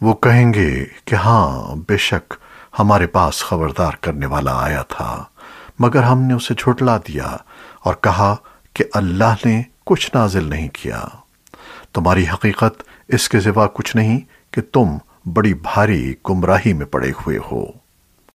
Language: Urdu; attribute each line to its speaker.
Speaker 1: وہ کہیں گے کہ ہاں بے شک ہمارے پاس خبردار کرنے والا آیا تھا، مگر ہم نے اسے جھٹلا دیا اور کہا کہ اللہ نے کچھ نازل نہیں کیا۔ تمہاری حقیقت اس کے سوا کچھ نہیں کہ تم بڑی بھاری گمراہی میں پڑے ہوئے ہو۔